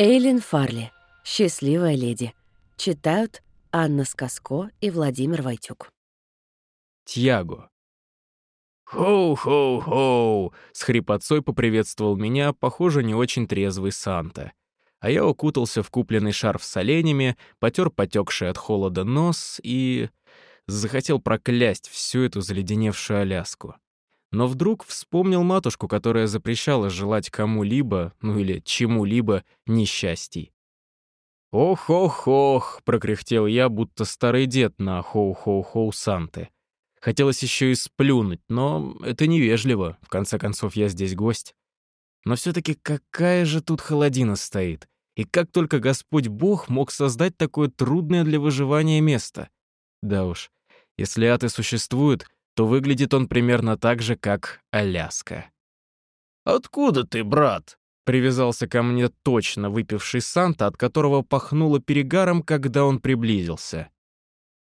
Эйлин Фарли. «Счастливая леди». Читают Анна Сказко и Владимир Войтюк. Тьяго. «Хоу-хоу-хоу!» — с хрипотцой поприветствовал меня, похоже, не очень трезвый Санта. А я укутался в купленный шарф с оленями, потер потекший от холода нос и... захотел проклясть всю эту заледеневшую Аляску. Но вдруг вспомнил матушку, которая запрещала желать кому-либо, ну или чему-либо, несчастий. «Ох-ох-ох!» — прокряхтел я, будто старый дед на хоу-хоу-хоу Санты. Хотелось еще и сплюнуть, но это невежливо. В конце концов, я здесь гость. Но все-таки какая же тут холодина стоит? И как только Господь Бог мог создать такое трудное для выживания место? Да уж, если аты существуют, то выглядит он примерно так же, как Аляска. «Откуда ты, брат?» Привязался ко мне точно выпивший Санта, от которого пахнуло перегаром, когда он приблизился.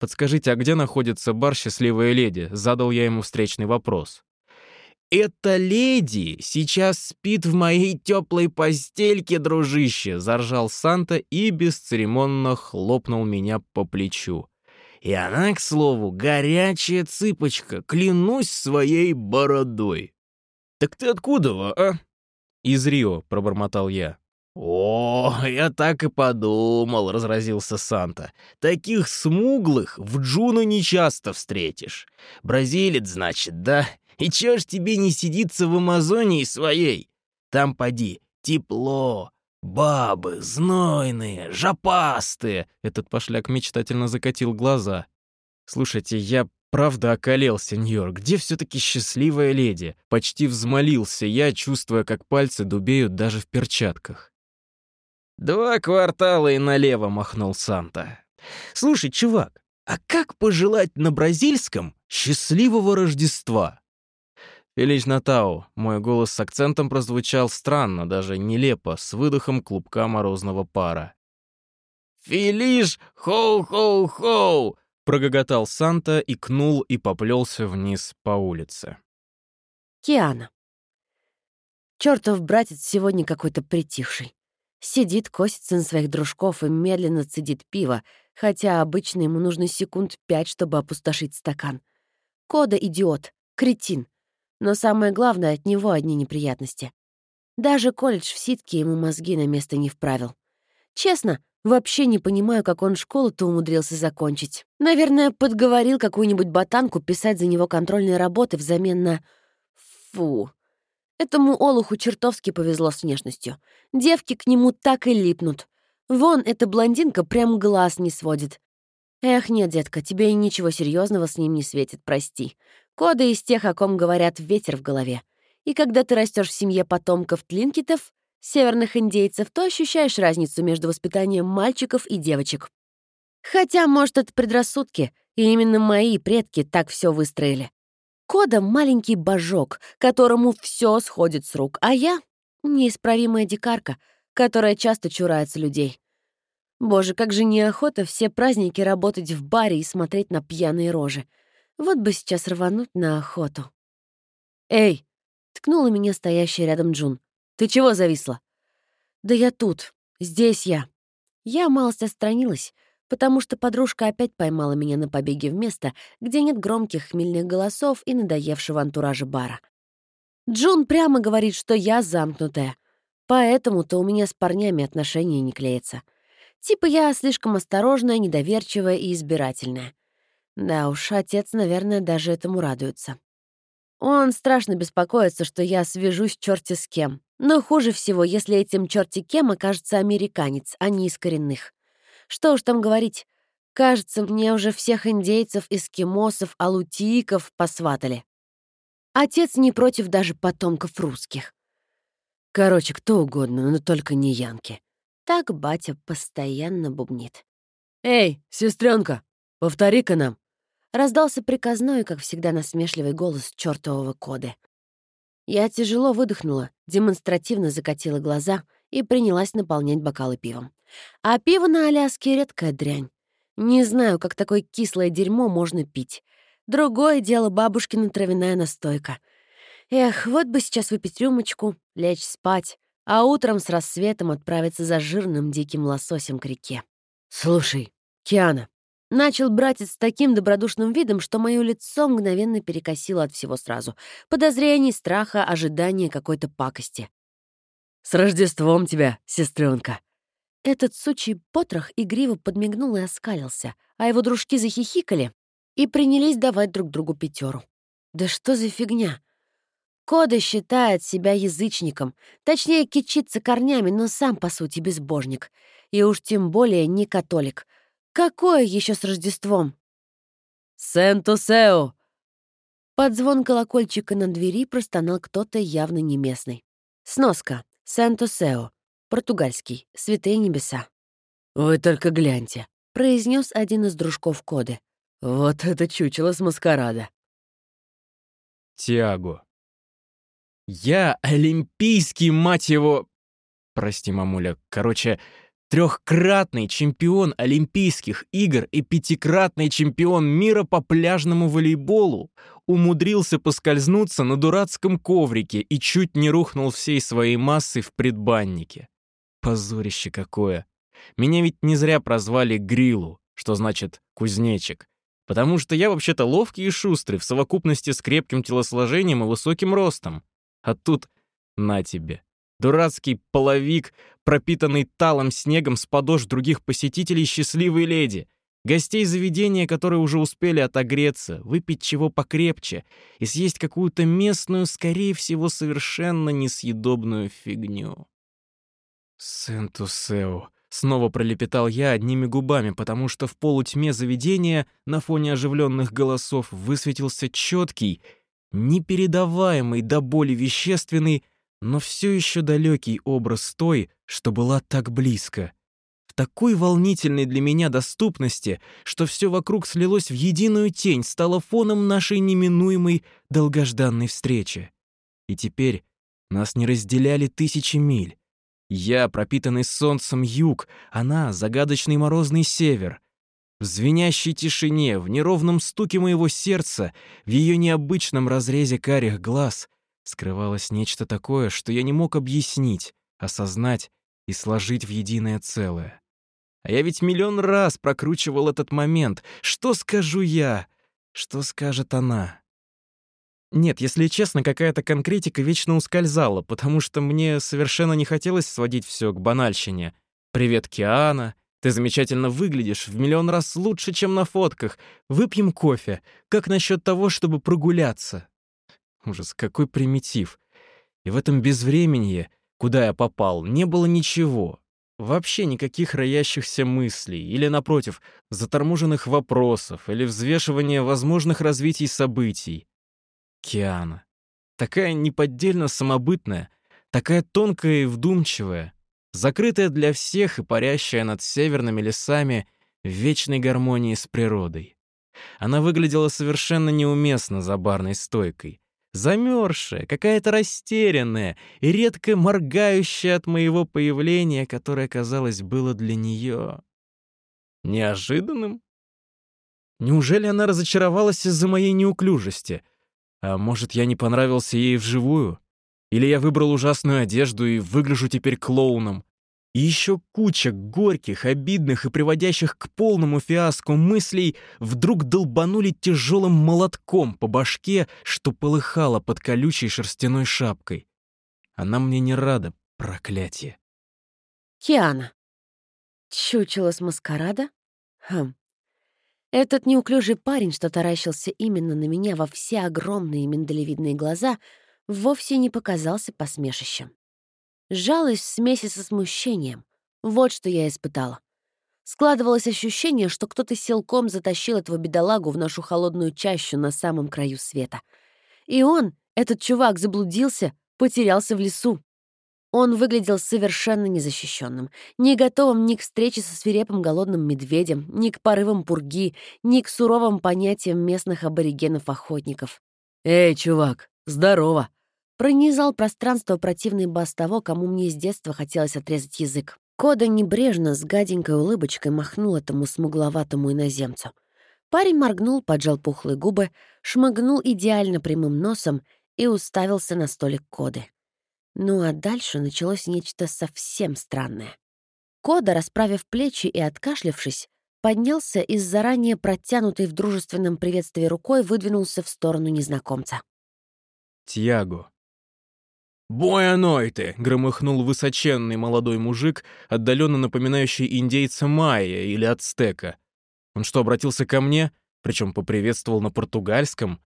«Подскажите, а где находится бар «Счастливая леди»?» — задал я ему встречный вопрос. «Эта леди сейчас спит в моей теплой постельке, дружище!» — заржал Санта и бесцеремонно хлопнул меня по плечу. «И она, к слову, горячая цыпочка, клянусь своей бородой!» «Так ты откуда, а?» «Из Рио», — пробормотал я. «О, я так и подумал», — разразился Санта. «Таких смуглых в Джуну нечасто встретишь. Бразилец, значит, да? И чё ж тебе не сидится в Амазонии своей? Там, поди, тепло, бабы, знойные, жопастые». Этот пошляк мечтательно закатил глаза. «Слушайте, я правда околел, сеньор. Где все-таки счастливая леди?» Почти взмолился я, чувствуя, как пальцы дубеют даже в перчатках. «Два квартала и налево», — махнул Санта. «Слушай, чувак, а как пожелать на бразильском счастливого Рождества?» «Фелич Натау», мой голос с акцентом прозвучал странно, даже нелепо, с выдохом клубка морозного пара. «Фелиш, хоу-хоу-хоу!» прогоготал Санта, икнул и поплелся вниз по улице. Киана. Чёртов братец сегодня какой-то притихший. Сидит, косится на своих дружков и медленно цедит пиво, хотя обычно ему нужно секунд пять, чтобы опустошить стакан. Кода — идиот, кретин. Но самое главное, от него одни неприятности. Даже колледж в ситке ему мозги на место не вправил. Честно, вообще не понимаю, как он школу-то умудрился закончить. Наверное, подговорил какую-нибудь ботанку писать за него контрольные работы взамен на... Фу, Этому Олуху чертовски повезло с внешностью. Девки к нему так и липнут. Вон эта блондинка прям глаз не сводит. Эх, нет, детка, тебе и ничего серьезного с ним не светит, прости. Коды из тех, о ком говорят ветер в голове. И когда ты растешь в семье потомков тлинкитов, северных индейцев, то ощущаешь разницу между воспитанием мальчиков и девочек. Хотя, может, это предрассудки, и именно мои предки так все выстроили. Кода — маленький божок, которому все сходит с рук, а я — неисправимая дикарка, которая часто чурается людей. Боже, как же неохота все праздники работать в баре и смотреть на пьяные рожи. Вот бы сейчас рвануть на охоту. «Эй!» — ткнула меня стоящая рядом Джун. «Ты чего зависла?» «Да я тут. Здесь я». Я малость отстранилась, потому что подружка опять поймала меня на побеге в место, где нет громких хмельных голосов и надоевшего антуража бара. Джун прямо говорит, что я замкнутая, поэтому-то у меня с парнями отношения не клеятся. Типа я слишком осторожная, недоверчивая и избирательная. Да уж, отец, наверное, даже этому радуется. Он страшно беспокоится, что я свяжусь черти с кем. Но хуже всего, если этим черти кем окажется американец, а не из коренных. Что уж там говорить. Кажется, мне уже всех индейцев, эскимосов, алутийков посватали. Отец не против даже потомков русских. Короче, кто угодно, но только не янки. Так батя постоянно бубнит. «Эй, сестренка, повтори-ка нам!» Раздался приказной, как всегда, насмешливый голос чертового коды. Я тяжело выдохнула, демонстративно закатила глаза и принялась наполнять бокалы пивом. А пиво на Аляске — редкая дрянь. Не знаю, как такое кислое дерьмо можно пить. Другое дело бабушкина травяная настойка. Эх, вот бы сейчас выпить рюмочку, лечь спать, а утром с рассветом отправиться за жирным диким лососем к реке. «Слушай, Киана», — начал братец с таким добродушным видом, что мое лицо мгновенно перекосило от всего сразу. Подозрений, страха, ожидания какой-то пакости. «С Рождеством тебя, сестренка! Этот сучий потрох игриво подмигнул и оскалился, а его дружки захихикали и принялись давать друг другу пятеру. Да что за фигня? Кода считает себя язычником, точнее, кичится корнями, но сам, по сути, безбожник. И уж тем более не католик. Какое еще с Рождеством? «Сентусео!» Под звон колокольчика на двери простонал кто-то явно не местный. Сноска. Сентусео. Португальский. Святые небеса. «Вы только гляньте», — произнес один из дружков Коды. «Вот это чучело с маскарада». Тиаго. Я олимпийский, мать его... Прости, мамуля. Короче, трехкратный чемпион Олимпийских игр и пятикратный чемпион мира по пляжному волейболу умудрился поскользнуться на дурацком коврике и чуть не рухнул всей своей массой в предбаннике. Позорище какое. Меня ведь не зря прозвали Грилу, что значит «кузнечик», потому что я вообще-то ловкий и шустрый в совокупности с крепким телосложением и высоким ростом. А тут на тебе. Дурацкий половик, пропитанный талым снегом с подошв других посетителей счастливой леди. Гостей заведения, которые уже успели отогреться, выпить чего покрепче и съесть какую-то местную, скорее всего, совершенно несъедобную фигню. «Сентусео», — снова пролепетал я одними губами, потому что в полутьме заведения на фоне оживленных голосов высветился четкий, непередаваемый до боли вещественный, но все еще далекий образ той, что была так близко. В такой волнительной для меня доступности, что все вокруг слилось в единую тень, стало фоном нашей неминуемой долгожданной встречи. И теперь нас не разделяли тысячи миль. Я, пропитанный солнцем юг, она — загадочный морозный север — в звенящей тишине, в неровном стуке моего сердца, в ее необычном разрезе карих глаз скрывалось нечто такое, что я не мог объяснить, осознать и сложить в единое целое. А я ведь миллион раз прокручивал этот момент. Что скажу я? Что скажет она? Нет, если честно, какая-то конкретика вечно ускользала, потому что мне совершенно не хотелось сводить все к банальщине. «Привет, Киана», ты замечательно выглядишь, в миллион раз лучше, чем на фотках. Выпьем кофе. Как насчет того, чтобы прогуляться? Ужас, какой примитив. И в этом безвременье, куда я попал, не было ничего. Вообще никаких роящихся мыслей или, напротив, заторможенных вопросов или взвешивания возможных развитий событий. Киана. Такая неподдельно самобытная, такая тонкая и вдумчивая закрытая для всех и парящая над северными лесами в вечной гармонии с природой. Она выглядела совершенно неуместно за барной стойкой. Замерзшая, какая-то растерянная и редко моргающая от моего появления, которое, казалось, было для нее неожиданным. Неужели она разочаровалась из-за моей неуклюжести? А может, я не понравился ей вживую? Или я выбрал ужасную одежду и выгляжу теперь клоуном? И еще куча горьких, обидных и приводящих к полному фиаско мыслей вдруг долбанули тяжелым молотком по башке, что полыхало под колючей шерстяной шапкой. Она мне не рада, проклятие. Киана. Чучело с маскарада? Хм. Этот неуклюжий парень, что таращился именно на меня во все огромные миндалевидные глаза, вовсе не показался посмешищем. Жалость в смеси со смущением. Вот что я испытала. Складывалось ощущение, что кто-то силком затащил этого бедолагу в нашу холодную чащу на самом краю света. И он, этот чувак, заблудился, потерялся в лесу. Он выглядел совершенно незащищенным, не готовым ни к встрече со свирепым голодным медведем, ни к порывам пурги, ни к суровым понятиям местных аборигенов-охотников. «Эй, чувак, здорово!» Пронизал пространство противный бас того, кому мне с детства хотелось отрезать язык. Кода небрежно, с гаденькой улыбочкой махнул этому смугловатому иноземцу. Парень моргнул, поджал пухлые губы, шмыгнул идеально прямым носом и уставился на столик Коды. Ну а дальше началось нечто совсем странное. Кода, расправив плечи и откашлявшись, поднялся и с заранее протянутой в дружественном приветствии рукой выдвинулся в сторону незнакомца. «Тьяго». «Буэной ты!» — громыхнул высоченный молодой мужик, отдаленно напоминающий индейца майя или ацтека. Он что, обратился ко мне? Причем поприветствовал на португальском?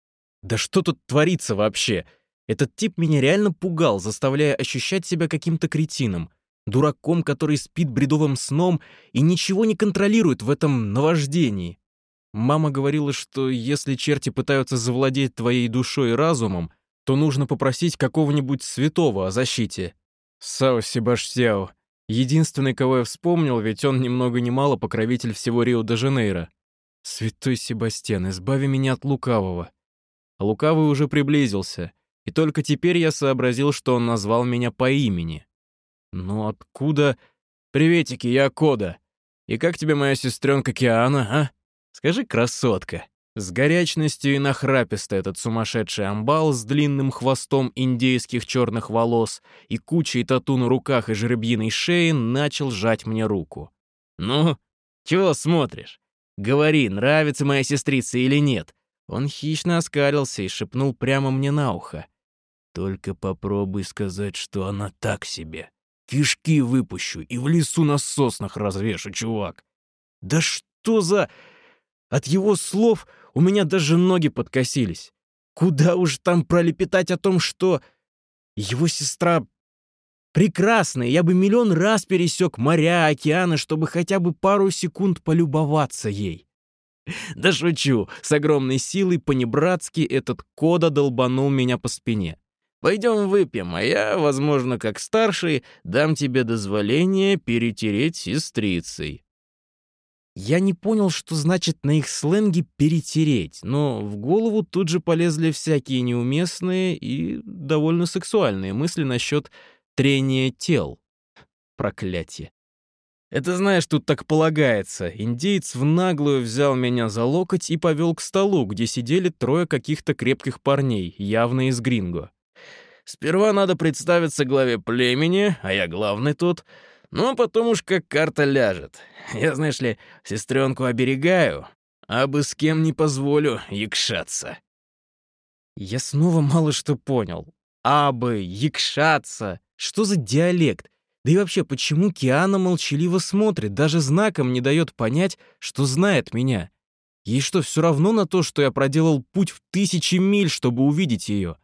Да что тут творится вообще? Этот тип меня реально пугал, заставляя ощущать себя каким-то кретином дураком, который спит бредовым сном и ничего не контролирует в этом наваждении. Мама говорила, что если черти пытаются завладеть твоей душой и разумом, то нужно попросить какого-нибудь святого о защите. Сао Себаштяо. Единственный, кого я вспомнил, ведь он ни много ни мало покровитель всего Рио-де-Жанейро. Святой Себастьян, избави меня от лукавого. лукавый уже приблизился, и только теперь я сообразил, что он назвал меня по имени. «Ну откуда...» «Приветики, я Кода. И как тебе моя сестренка Киана, а? Скажи, красотка». С горячностью и нахраписто этот сумасшедший амбал с длинным хвостом индейских черных волос и кучей тату на руках и жеребьиной шеи начал жать мне руку. «Ну, чего смотришь? Говори, нравится моя сестрица или нет?» Он хищно оскалился и шепнул прямо мне на ухо. «Только попробуй сказать, что она так себе». Кишки выпущу и в лесу на соснах развешу, чувак. Да что за... От его слов у меня даже ноги подкосились. Куда уж там пролепетать о том, что... Его сестра прекрасная, я бы миллион раз пересек моря, океаны, чтобы хотя бы пару секунд полюбоваться ей. Да шучу, с огромной силой понебратски этот кода долбанул меня по спине. Пойдем выпьем, а я, возможно, как старший, дам тебе дозволение перетереть сестрицей». Я не понял, что значит на их сленге «перетереть», но в голову тут же полезли всякие неуместные и довольно сексуальные мысли насчет трения тел. Проклятие. Это, знаешь, тут так полагается. Индеец в наглую взял меня за локоть и повел к столу, где сидели трое каких-то крепких парней, явно из гринго. Сперва надо представиться главе племени, а я главный тут. Ну, а потом уж как карта ляжет. Я, знаешь ли, сестренку оберегаю, а бы с кем не позволю якшаться. Я снова мало что понял. Абы, якшаться. Что за диалект? Да и вообще, почему Киана молчаливо смотрит, даже знаком не дает понять, что знает меня? Ей что, все равно на то, что я проделал путь в тысячи миль, чтобы увидеть ее?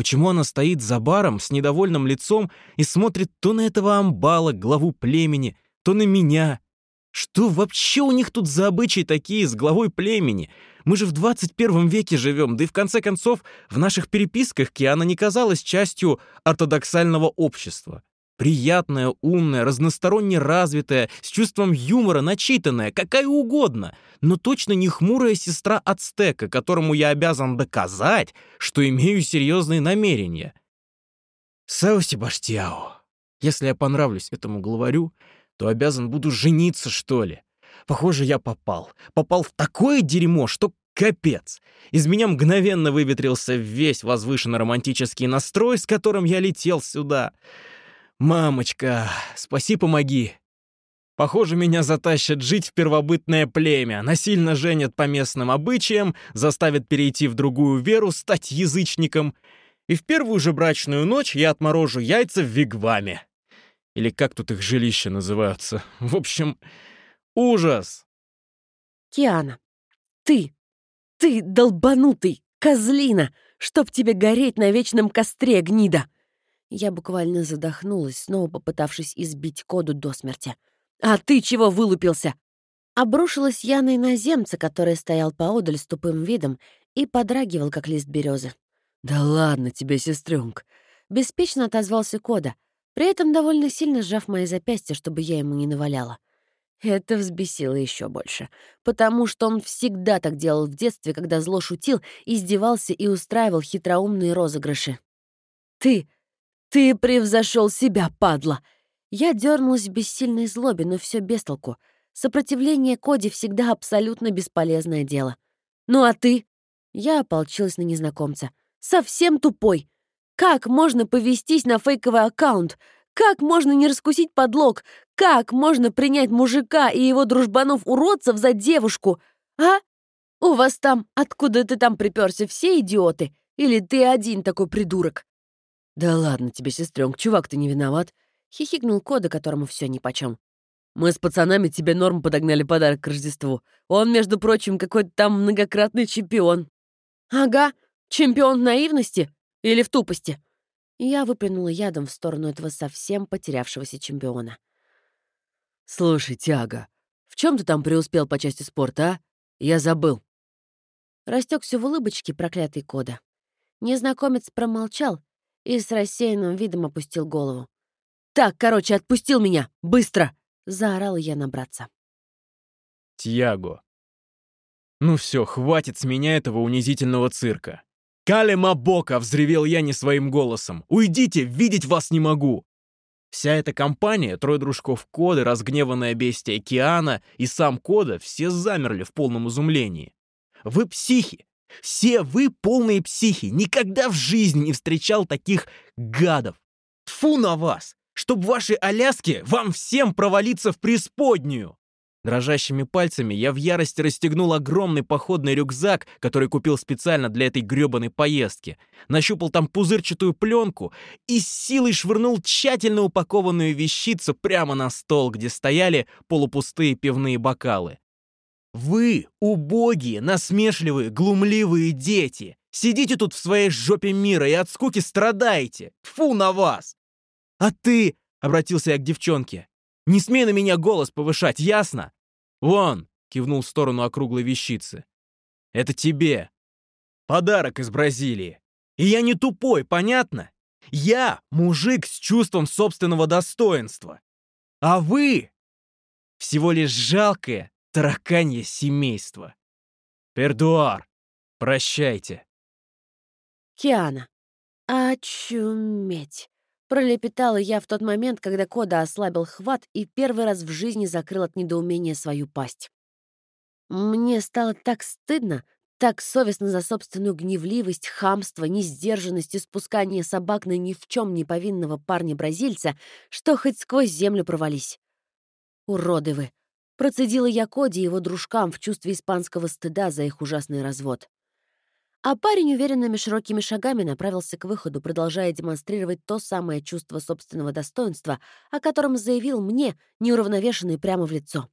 Почему она стоит за баром с недовольным лицом и смотрит то на этого амбала, главу племени, то на меня? Что вообще у них тут за обычаи такие с главой племени? Мы же в 21 веке живем, да и в конце концов в наших переписках Киана не казалась частью ортодоксального общества. Приятная, умная, разносторонне развитая, с чувством юмора, начитанная, какая угодно, но точно не хмурая сестра Ацтека, которому я обязан доказать, что имею серьезные намерения. Сао Себаштьяо, если я понравлюсь этому главарю, то обязан буду жениться, что ли. Похоже, я попал. Попал в такое дерьмо, что капец. Из меня мгновенно выветрился весь возвышенно-романтический настрой, с которым я летел сюда. «Мамочка, спаси, помоги!» Похоже, меня затащат жить в первобытное племя, насильно женят по местным обычаям, заставят перейти в другую веру, стать язычником. И в первую же брачную ночь я отморожу яйца в вигваме. Или как тут их жилища называются. В общем, ужас. Киана, ты, ты долбанутый, козлина, чтоб тебе гореть на вечном костре, гнида. Я буквально задохнулась, снова попытавшись избить Коду до смерти. «А ты чего вылупился?» Обрушилась я на иноземца, который стоял поодаль с тупым видом и подрагивал, как лист березы. «Да ладно тебе, сестренка!» Беспечно отозвался Кода, при этом довольно сильно сжав мои запястья, чтобы я ему не наваляла. Это взбесило еще больше, потому что он всегда так делал в детстве, когда зло шутил, издевался и устраивал хитроумные розыгрыши. «Ты «Ты превзошел себя, падла!» Я дернулась в бессильной злобе, но все без толку. Сопротивление Коди всегда абсолютно бесполезное дело. «Ну а ты?» Я ополчилась на незнакомца. «Совсем тупой! Как можно повестись на фейковый аккаунт? Как можно не раскусить подлог? Как можно принять мужика и его дружбанов-уродцев за девушку? А? У вас там, откуда ты там приперся, все идиоты? Или ты один такой придурок? Да ладно тебе, сестренка, чувак, ты не виноват. Хихикнул Кода, которому все нипочем. Мы с пацанами тебе норм подогнали подарок к Рождеству. Он, между прочим, какой-то там многократный чемпион. Ага, чемпион наивности или в тупости. Я выплюнула ядом в сторону этого совсем потерявшегося чемпиона. «Слушай, Тяга, в чем ты там преуспел по части спорта, а? Я забыл». Растекся в улыбочке проклятый кода. Незнакомец промолчал и с рассеянным видом опустил голову. «Так, короче, отпустил меня! Быстро!» — заорала я на братца. «Тьяго, ну все, хватит с меня этого унизительного цирка!» «Кале Мабока!» — взревел я не своим голосом. «Уйдите, видеть вас не могу!» Вся эта компания, трое дружков Коды, разгневанная бестия Океана и сам Кода, все замерли в полном изумлении. «Вы психи! Все вы полные психи! Никогда в жизни не встречал таких гадов! Фу на вас! Чтоб ваши Аляски вам всем провалиться в преисподнюю!» Дрожащими пальцами я в ярости расстегнул огромный походный рюкзак, который купил специально для этой грёбаной поездки, нащупал там пузырчатую пленку и с силой швырнул тщательно упакованную вещицу прямо на стол, где стояли полупустые пивные бокалы. «Вы, убогие, насмешливые, глумливые дети, сидите тут в своей жопе мира и от скуки страдаете! Фу на вас!» «А ты!» — обратился я к девчонке. Не смей на меня голос повышать, ясно? Вон, кивнул в сторону округлой вещицы. Это тебе. Подарок из Бразилии. И я не тупой, понятно? Я мужик с чувством собственного достоинства. А вы всего лишь жалкое тараканье семейство. Пердуар, прощайте. Киана. Очуметь. Пролепетала я в тот момент, когда Кода ослабил хват и первый раз в жизни закрыл от недоумения свою пасть. Мне стало так стыдно, так совестно за собственную гневливость, хамство, несдержанность и спускание собак на ни в чем не повинного парня-бразильца, что хоть сквозь землю провались. «Уроды вы!» — процедила я Коди и его дружкам в чувстве испанского стыда за их ужасный развод. А парень уверенными широкими шагами направился к выходу, продолжая демонстрировать то самое чувство собственного достоинства, о котором заявил мне, неуравновешенный прямо в лицо.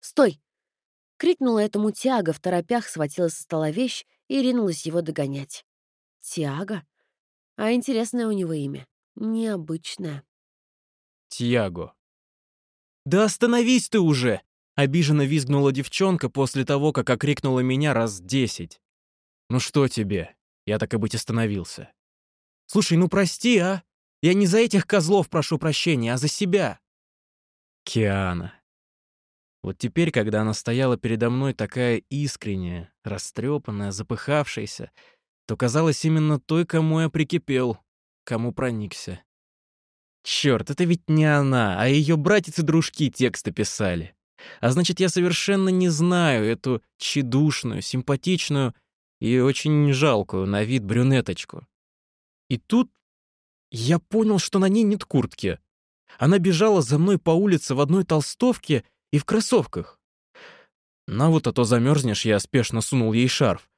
«Стой!» — крикнула этому Тиаго, в торопях схватила со стола вещь и ринулась его догонять. «Тиаго? А интересное у него имя. Необычное». «Тиаго». «Да остановись ты уже!» — обиженно визгнула девчонка после того, как окрикнула меня раз десять. «Ну что тебе?» Я так и быть остановился. «Слушай, ну прости, а? Я не за этих козлов прошу прощения, а за себя». Киана. Вот теперь, когда она стояла передо мной такая искренняя, растрепанная, запыхавшаяся, то казалось именно той, кому я прикипел, кому проникся. Черт, это ведь не она, а ее братец и дружки тексты писали. А значит, я совершенно не знаю эту тщедушную, симпатичную, и очень жалкую на вид брюнеточку. И тут я понял, что на ней нет куртки. Она бежала за мной по улице в одной толстовке и в кроссовках. На вот, а то замерзнешь, я спешно сунул ей шарф.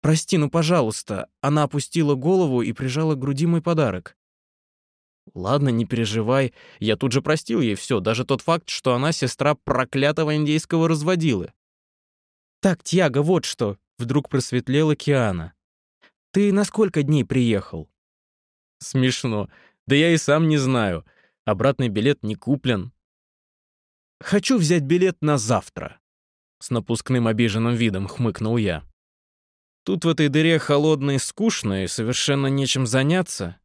«Прости, ну, пожалуйста». Она опустила голову и прижала к груди мой подарок. Ладно, не переживай, я тут же простил ей все, даже тот факт, что она сестра проклятого индейского разводилы. «Так, Тьяго, вот что», Вдруг просветлела Киана. «Ты на сколько дней приехал?» «Смешно. Да я и сам не знаю. Обратный билет не куплен». «Хочу взять билет на завтра», — с напускным обиженным видом хмыкнул я. «Тут в этой дыре холодно и скучно, и совершенно нечем заняться».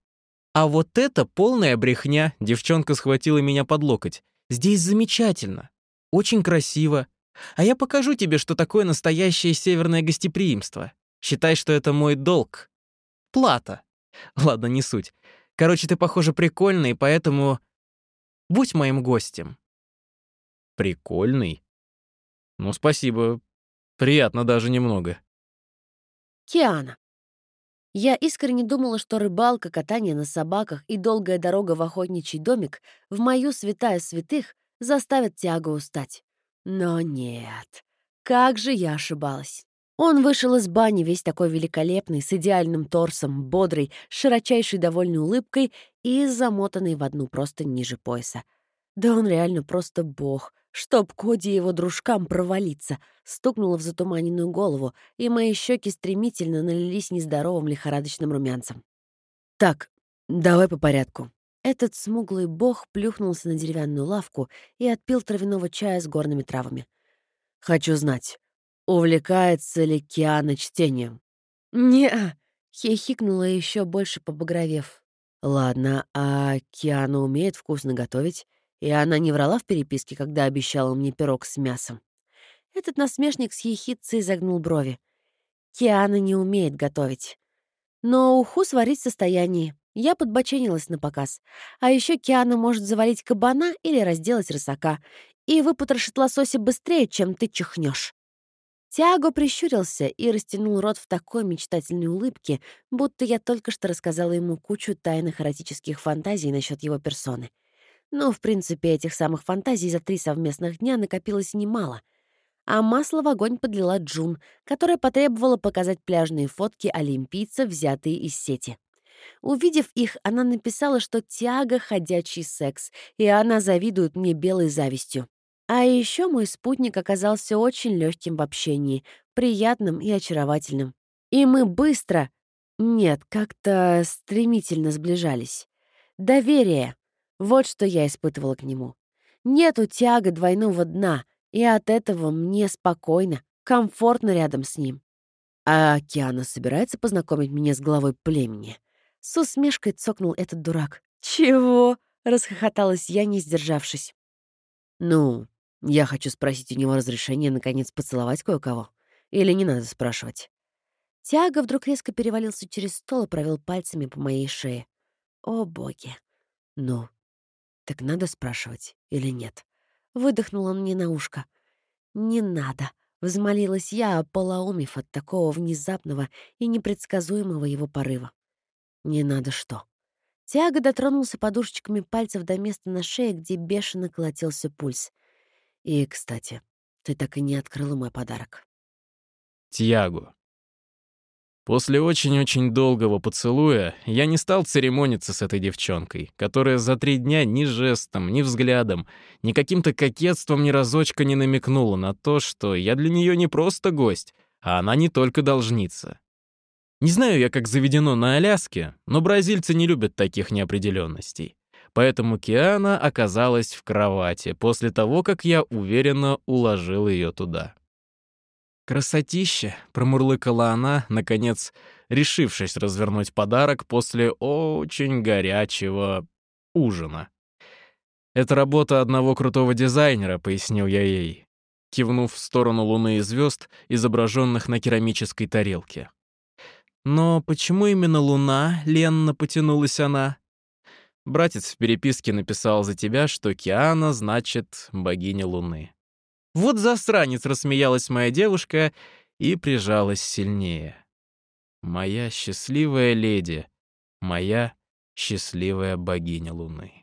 «А вот это полная брехня», — девчонка схватила меня под локоть. «Здесь замечательно. Очень красиво. А я покажу тебе, что такое настоящее северное гостеприимство. Считай, что это мой долг. Плата. Ладно, не суть. Короче, ты, похоже, прикольный, поэтому будь моим гостем. Прикольный? Ну, спасибо. Приятно даже немного. Киана. Я искренне думала, что рыбалка, катание на собаках и долгая дорога в охотничий домик в мою святая святых заставят Тиаго устать. Но нет. Как же я ошибалась. Он вышел из бани весь такой великолепный, с идеальным торсом, бодрый, с широчайшей довольной улыбкой и замотанный в одну просто ниже пояса. Да он реально просто бог. Чтоб Коди и его дружкам провалиться, стукнула в затуманенную голову, и мои щеки стремительно налились нездоровым лихорадочным румянцем. «Так, давай по порядку». Этот смуглый бог плюхнулся на деревянную лавку и отпил травяного чая с горными травами. «Хочу знать, увлекается ли Киана чтением?» «Не-а», — хихикнула еще больше побагровев. «Ладно, а Киана умеет вкусно готовить?» И она не врала в переписке, когда обещала мне пирог с мясом. Этот насмешник с ехидцей загнул брови. Киана не умеет готовить. Но уху сварить в состоянии. Я подбоченилась на показ. А еще Киана может завалить кабана или разделать рысака. И выпотрошит лосося быстрее, чем ты чихнешь. Тиаго прищурился и растянул рот в такой мечтательной улыбке, будто я только что рассказала ему кучу тайных эротических фантазий насчет его персоны. Но, в принципе, этих самых фантазий за три совместных дня накопилось немало. А масло в огонь подлила Джун, которая потребовала показать пляжные фотки олимпийцев, взятые из сети. Увидев их, она написала, что тяга — ходячий секс, и она завидует мне белой завистью. А еще мой спутник оказался очень легким в общении, приятным и очаровательным. И мы быстро, нет, как-то стремительно сближались. Доверие. Вот что я испытывала к нему. Нету тяга двойного дна, и от этого мне спокойно, комфортно рядом с ним. А Киана собирается познакомить меня с главой племени. С усмешкой цокнул этот дурак. «Чего?» — расхохоталась я, не сдержавшись. «Ну, я хочу спросить у него разрешения наконец поцеловать кое-кого. Или не надо спрашивать?» Тяга вдруг резко перевалился через стол и провел пальцами по моей шее. «О, боги!» «Ну, так надо спрашивать или нет? Выдохнул он мне на ушко. «Не надо», — взмолилась я, ополоумев от такого внезапного и непредсказуемого его порыва. «Не надо что?» Тиаго дотронулся подушечками пальцев до места на шее, где бешено колотился пульс. «И, кстати, ты так и не открыла мой подарок». «Тиаго, После очень-очень долгого поцелуя я не стал церемониться с этой девчонкой, которая за три дня ни жестом, ни взглядом, ни каким-то кокетством ни разочка не намекнула на то, что я для нее не просто гость, а она не только должница. Не знаю я, как заведено на Аляске, но бразильцы не любят таких неопределенностей. Поэтому Киана оказалась в кровати после того, как я уверенно уложил ее туда. «Красотища!» — промурлыкала она, наконец, решившись развернуть подарок после очень горячего ужина. «Это работа одного крутого дизайнера», — пояснил я ей, кивнув в сторону луны и звезд, изображенных на керамической тарелке. «Но почему именно луна?» — ленно потянулась она. Братец в переписке написал за тебя, что Киана значит богиня луны. «Вот засранец!» — рассмеялась моя девушка и прижалась сильнее. «Моя счастливая леди, моя счастливая богиня Луны».